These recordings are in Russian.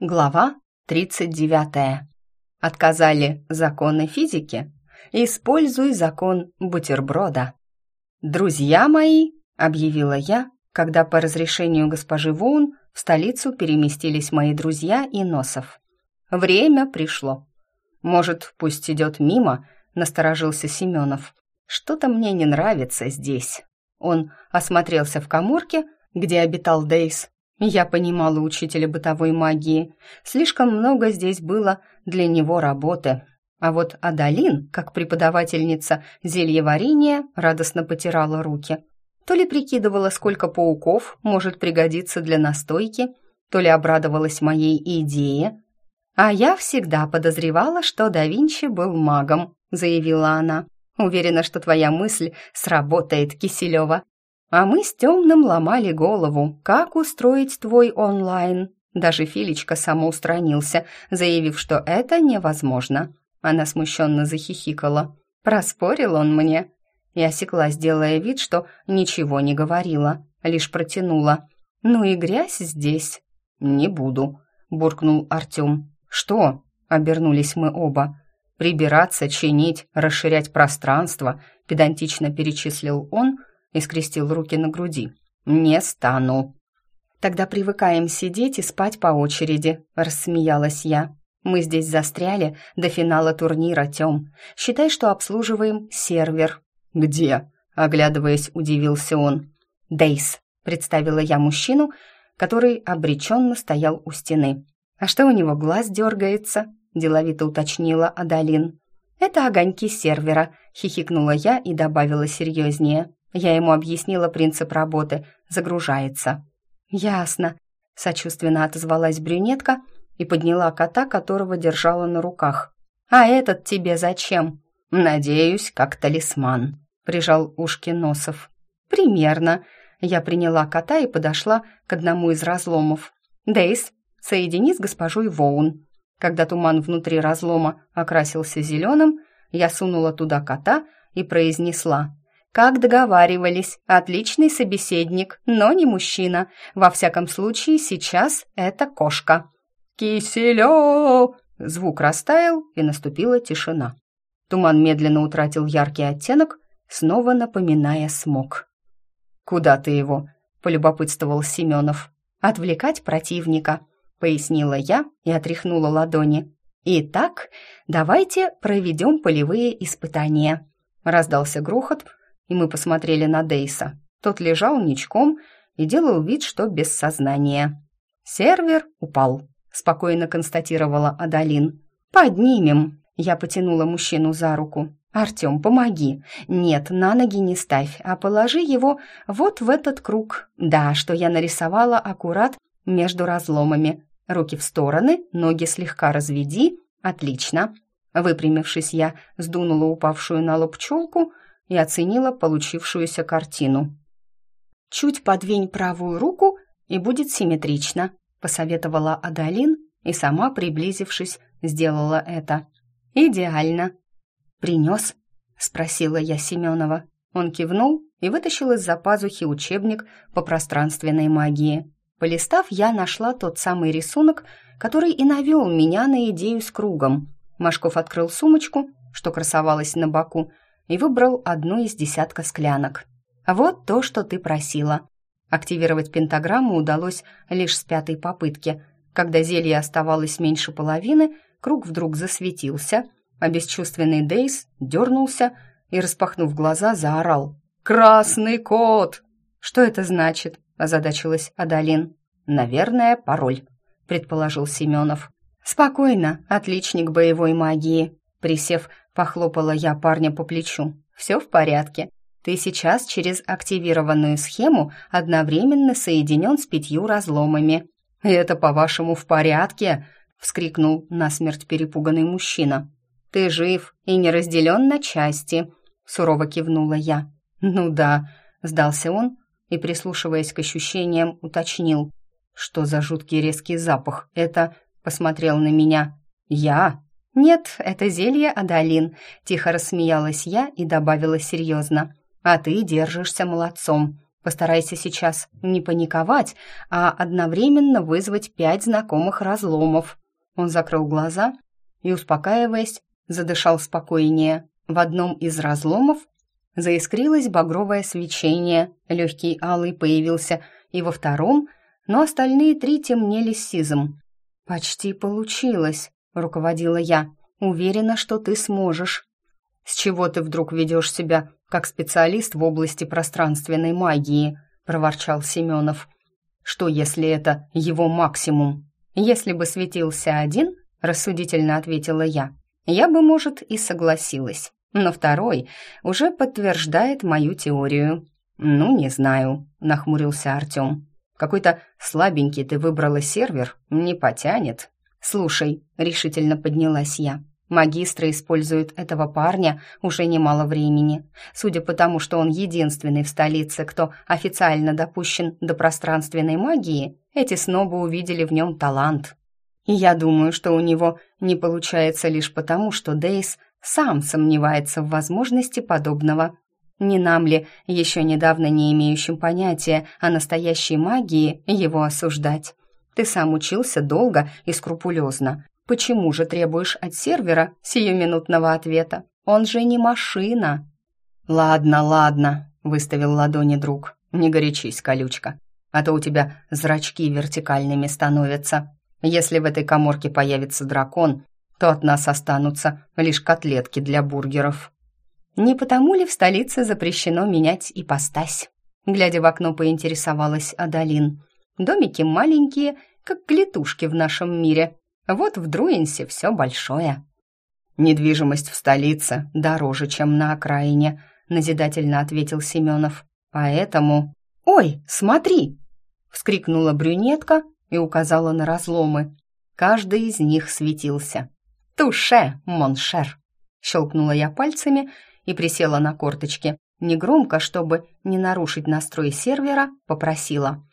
Глава 39. Отказали законы физики? Используй закон бутерброда. «Друзья мои», — объявила я, когда по разрешению госпожи Воун в столицу переместились мои друзья и Носов. «Время пришло». «Может, пусть идет мимо», — насторожился Семенов. «Что-то мне не нравится здесь». Он осмотрелся в коморке, где обитал Дейс, я понимала учителя бытовой магии. Слишком много здесь было для него работы. А вот Адалин, как преподавательница зельеварения, радостно потирала руки. То ли прикидывала, сколько пауков может пригодиться для настойки, то ли обрадовалась моей идее. «А я всегда подозревала, что да Винчи был магом», — заявила она. «Уверена, что твоя мысль сработает, Киселева. А мы с Темным ломали голову, как устроить твой онлайн. Даже Филечка самоустранился, заявив, что это невозможно. Она смущенно захихикала. Проспорил он мне. Я осеклась, делая вид, что ничего не говорила, лишь протянула. «Ну и грязь здесь». «Не буду», — буркнул Артем. «Что?» — обернулись мы оба. «Прибираться, чинить, расширять пространство», — педантично перечислил он, — и скрестил руки на груди. «Не стану». «Тогда привыкаем сидеть и спать по очереди», — рассмеялась я. «Мы здесь застряли до финала турнира, Тём. Считай, что обслуживаем сервер». «Где?» — оглядываясь, удивился он. «Дейс», — представила я мужчину, который обреченно стоял у стены. «А что у него глаз дергается?» — деловито уточнила Адалин. «Это огоньки сервера», — хихикнула я и добавила серьезнее. Я ему объяснила принцип работы. Загружается. «Ясно», — сочувственно отозвалась брюнетка и подняла кота, которого держала на руках. «А этот тебе зачем?» «Надеюсь, как талисман», — прижал ушки Носов. «Примерно». Я приняла кота и подошла к одному из разломов. «Дейс, соедини с госпожой Воун». Когда туман внутри разлома окрасился зеленым, я сунула туда кота и произнесла как договаривались, отличный собеседник, но не мужчина. Во всяком случае, сейчас это кошка. «Киселев!» Звук растаял, и наступила тишина. Туман медленно утратил яркий оттенок, снова напоминая смог. «Куда ты его?» — полюбопытствовал Семенов. «Отвлекать противника», — пояснила я и отряхнула ладони. «Итак, давайте проведем полевые испытания». Раздался грохот, и мы посмотрели на Дейса. Тот лежал ничком и делал вид, что без сознания. «Сервер упал», — спокойно констатировала Адалин. «Поднимем», — я потянула мужчину за руку. «Артем, помоги. Нет, на ноги не ставь, а положи его вот в этот круг. Да, что я нарисовала аккурат между разломами. Руки в стороны, ноги слегка разведи. Отлично». Выпрямившись, я сдунула упавшую на лоб челку — и оценила получившуюся картину. «Чуть подвинь правую руку, и будет симметрично», — посоветовала Адалин, и сама, приблизившись, сделала это. «Идеально». «Принес?» — спросила я Семенова. Он кивнул и вытащил из-за пазухи учебник по пространственной магии. Полистав, я нашла тот самый рисунок, который и навел меня на идею с кругом. Машков открыл сумочку, что красовалась на боку, и выбрал одну из десятка склянок. «Вот то, что ты просила». Активировать пентаграмму удалось лишь с пятой попытки. Когда зелье оставалось меньше половины, круг вдруг засветился, а бесчувственный Дейс дернулся и, распахнув глаза, заорал. «Красный кот!» «Что это значит?» – озадачилась Адалин. «Наверное, пароль», – предположил Семенов. «Спокойно, отличник боевой магии», Присев, похлопала я парня по плечу. «Все в порядке. Ты сейчас через активированную схему одновременно соединен с пятью разломами». «Это, по-вашему, в порядке?» — вскрикнул насмерть перепуганный мужчина. «Ты жив и не разделен на части», — сурово кивнула я. «Ну да», — сдался он и, прислушиваясь к ощущениям, уточнил. «Что за жуткий резкий запах? Это...» — посмотрел на меня. «Я?» «Нет, это зелье Адалин», — тихо рассмеялась я и добавила серьезно. «А ты держишься молодцом. Постарайся сейчас не паниковать, а одновременно вызвать пять знакомых разломов». Он закрыл глаза и, успокаиваясь, задышал спокойнее. В одном из разломов заискрилось багровое свечение, легкий алый появился и во втором, но остальные три темнели сизым. «Почти получилось», — руководила я. «Уверена, что ты сможешь». «С чего ты вдруг ведешь себя как специалист в области пространственной магии?» — проворчал Семенов. «Что, если это его максимум?» «Если бы светился один», — рассудительно ответила я, «я бы, может, и согласилась. Но второй уже подтверждает мою теорию». «Ну, не знаю», — нахмурился Артем. «Какой-то слабенький ты выбрала сервер, не потянет». «Слушай», — решительно поднялась я, Магистры используют этого парня уже немало времени. Судя по тому, что он единственный в столице, кто официально допущен до пространственной магии, эти снобы увидели в нем талант. И я думаю, что у него не получается лишь потому, что Дейс сам сомневается в возможности подобного. Не нам ли, еще недавно не имеющим понятия о настоящей магии, его осуждать? Ты сам учился долго и скрупулезно, Почему же требуешь от сервера сиюминутного ответа? Он же не машина. Ладно, ладно, выставил ладони друг. Не горячись, колючка, а то у тебя зрачки вертикальными становятся. Если в этой коморке появится дракон, то от нас останутся лишь котлетки для бургеров. Не потому ли в столице запрещено менять ипостась? Глядя в окно, поинтересовалась Адалин. Домики маленькие, как клетушки в нашем мире, вот в Друинсе все большое. Недвижимость в столице дороже, чем на окраине, назидательно ответил Семенов. Поэтому... Ой, смотри! вскрикнула брюнетка и указала на разломы. Каждый из них светился. «Туше, моншер!» Щелкнула я пальцами и присела на корточки. Негромко, чтобы не нарушить настрой сервера, попросила.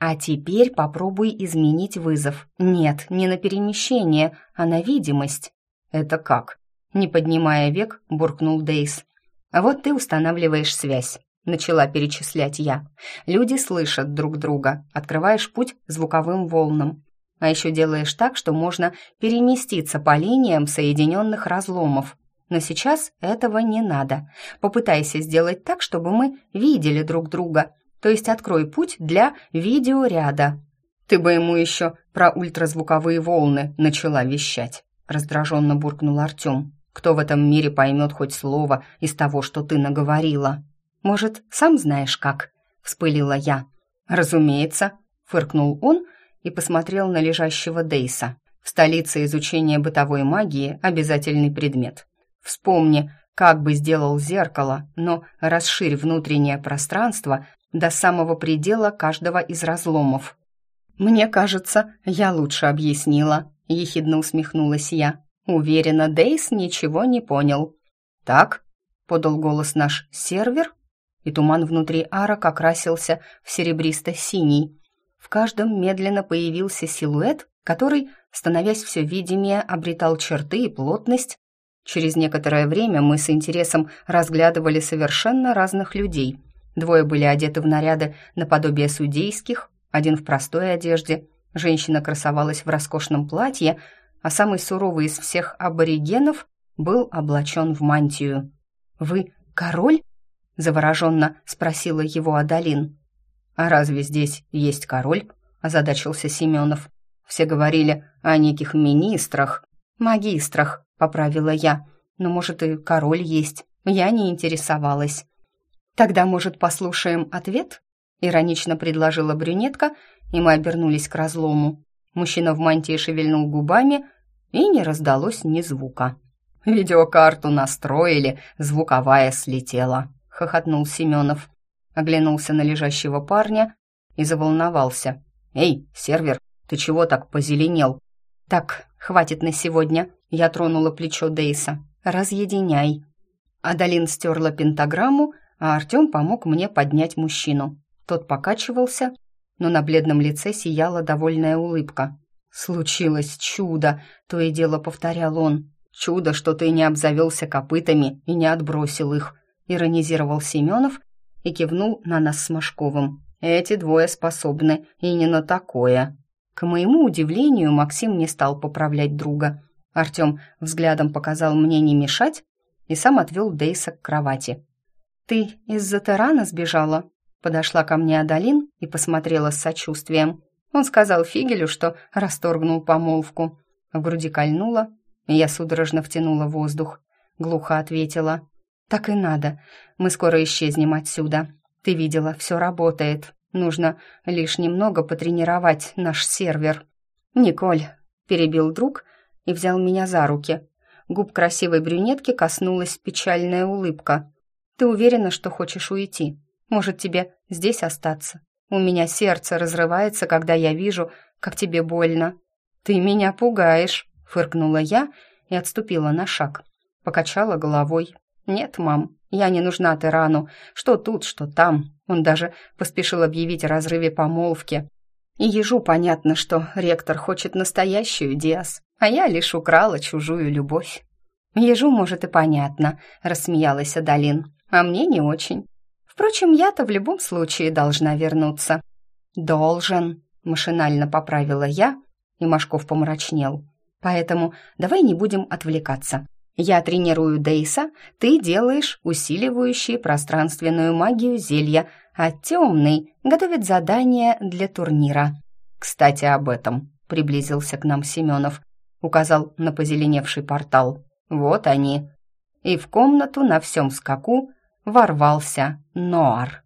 А теперь попробуй изменить вызов. Нет, не на перемещение, а на видимость. Это как? Не поднимая век, буркнул Дейс. А вот ты устанавливаешь связь. Начала перечислять я. Люди слышат друг друга. Открываешь путь звуковым волнам. А еще делаешь так, что можно переместиться по линиям соединенных разломов. Но сейчас этого не надо. Попытайся сделать так, чтобы мы видели друг друга то есть открой путь для видеоряда. Ты бы ему еще про ультразвуковые волны начала вещать, раздраженно буркнул Артем. Кто в этом мире поймет хоть слово из того, что ты наговорила? Может, сам знаешь как? Вспылила я. Разумеется, фыркнул он и посмотрел на лежащего Дейса. В столице изучение бытовой магии – обязательный предмет. Вспомни, как бы сделал зеркало, но расширь внутреннее пространство до самого предела каждого из разломов. «Мне кажется, я лучше объяснила», — ехидно усмехнулась я. Уверена, Дейс ничего не понял. «Так?» — подал голос наш сервер, и туман внутри арок окрасился в серебристо-синий. В каждом медленно появился силуэт, который, становясь все видимее, обретал черты и плотность. Через некоторое время мы с интересом разглядывали совершенно разных людей — Двое были одеты в наряды наподобие судейских, один в простой одежде. Женщина красовалась в роскошном платье, а самый суровый из всех аборигенов был облачен в мантию. «Вы король?» — завороженно спросила его Адалин. «А разве здесь есть король?» — озадачился Семенов. «Все говорили о неких министрах». «Магистрах», — поправила я. «Но, может, и король есть. Я не интересовалась». «Тогда, может, послушаем ответ?» — иронично предложила брюнетка, и мы обернулись к разлому. Мужчина в мантии шевельнул губами, и не раздалось ни звука. «Видеокарту настроили, звуковая слетела», — хохотнул Семенов. Оглянулся на лежащего парня и заволновался. «Эй, сервер, ты чего так позеленел?» «Так, хватит на сегодня», — я тронула плечо Дейса. «Разъединяй». Адалин стерла пентаграмму а Артем помог мне поднять мужчину. Тот покачивался, но на бледном лице сияла довольная улыбка. «Случилось чудо!» — то и дело повторял он. «Чудо, что ты не обзавелся копытами и не отбросил их!» — иронизировал Семенов и кивнул на нас с Машковым. «Эти двое способны, и не на такое». К моему удивлению, Максим не стал поправлять друга. Артем взглядом показал мне не мешать и сам отвел Дейса к кровати. «Ты из-за Тарана сбежала?» Подошла ко мне Адалин и посмотрела с сочувствием. Он сказал Фигелю, что расторгнул помолвку. В груди кольнуло, и я судорожно втянула воздух. Глухо ответила. «Так и надо. Мы скоро исчезнем отсюда. Ты видела, все работает. Нужно лишь немного потренировать наш сервер». «Николь», — перебил друг и взял меня за руки. Губ красивой брюнетки коснулась печальная улыбка. «Ты уверена, что хочешь уйти? Может, тебе здесь остаться? У меня сердце разрывается, когда я вижу, как тебе больно». «Ты меня пугаешь», — фыркнула я и отступила на шаг. Покачала головой. «Нет, мам, я не нужна тирану. Что тут, что там». Он даже поспешил объявить о разрыве помолвки. И ежу понятно, что ректор хочет настоящую Диас, а я лишь украла чужую любовь. «Ежу, может, и понятно», — рассмеялась Адалин, «а мне не очень. Впрочем, я-то в любом случае должна вернуться». «Должен», — машинально поправила я, и Машков помрачнел. «Поэтому давай не будем отвлекаться. Я тренирую Дейса, ты делаешь усиливающие пространственную магию зелья, а темный готовит задание для турнира. Кстати, об этом приблизился к нам Семенов, указал на позеленевший портал. Вот они. И в комнату на всем скаку ворвался Ноар.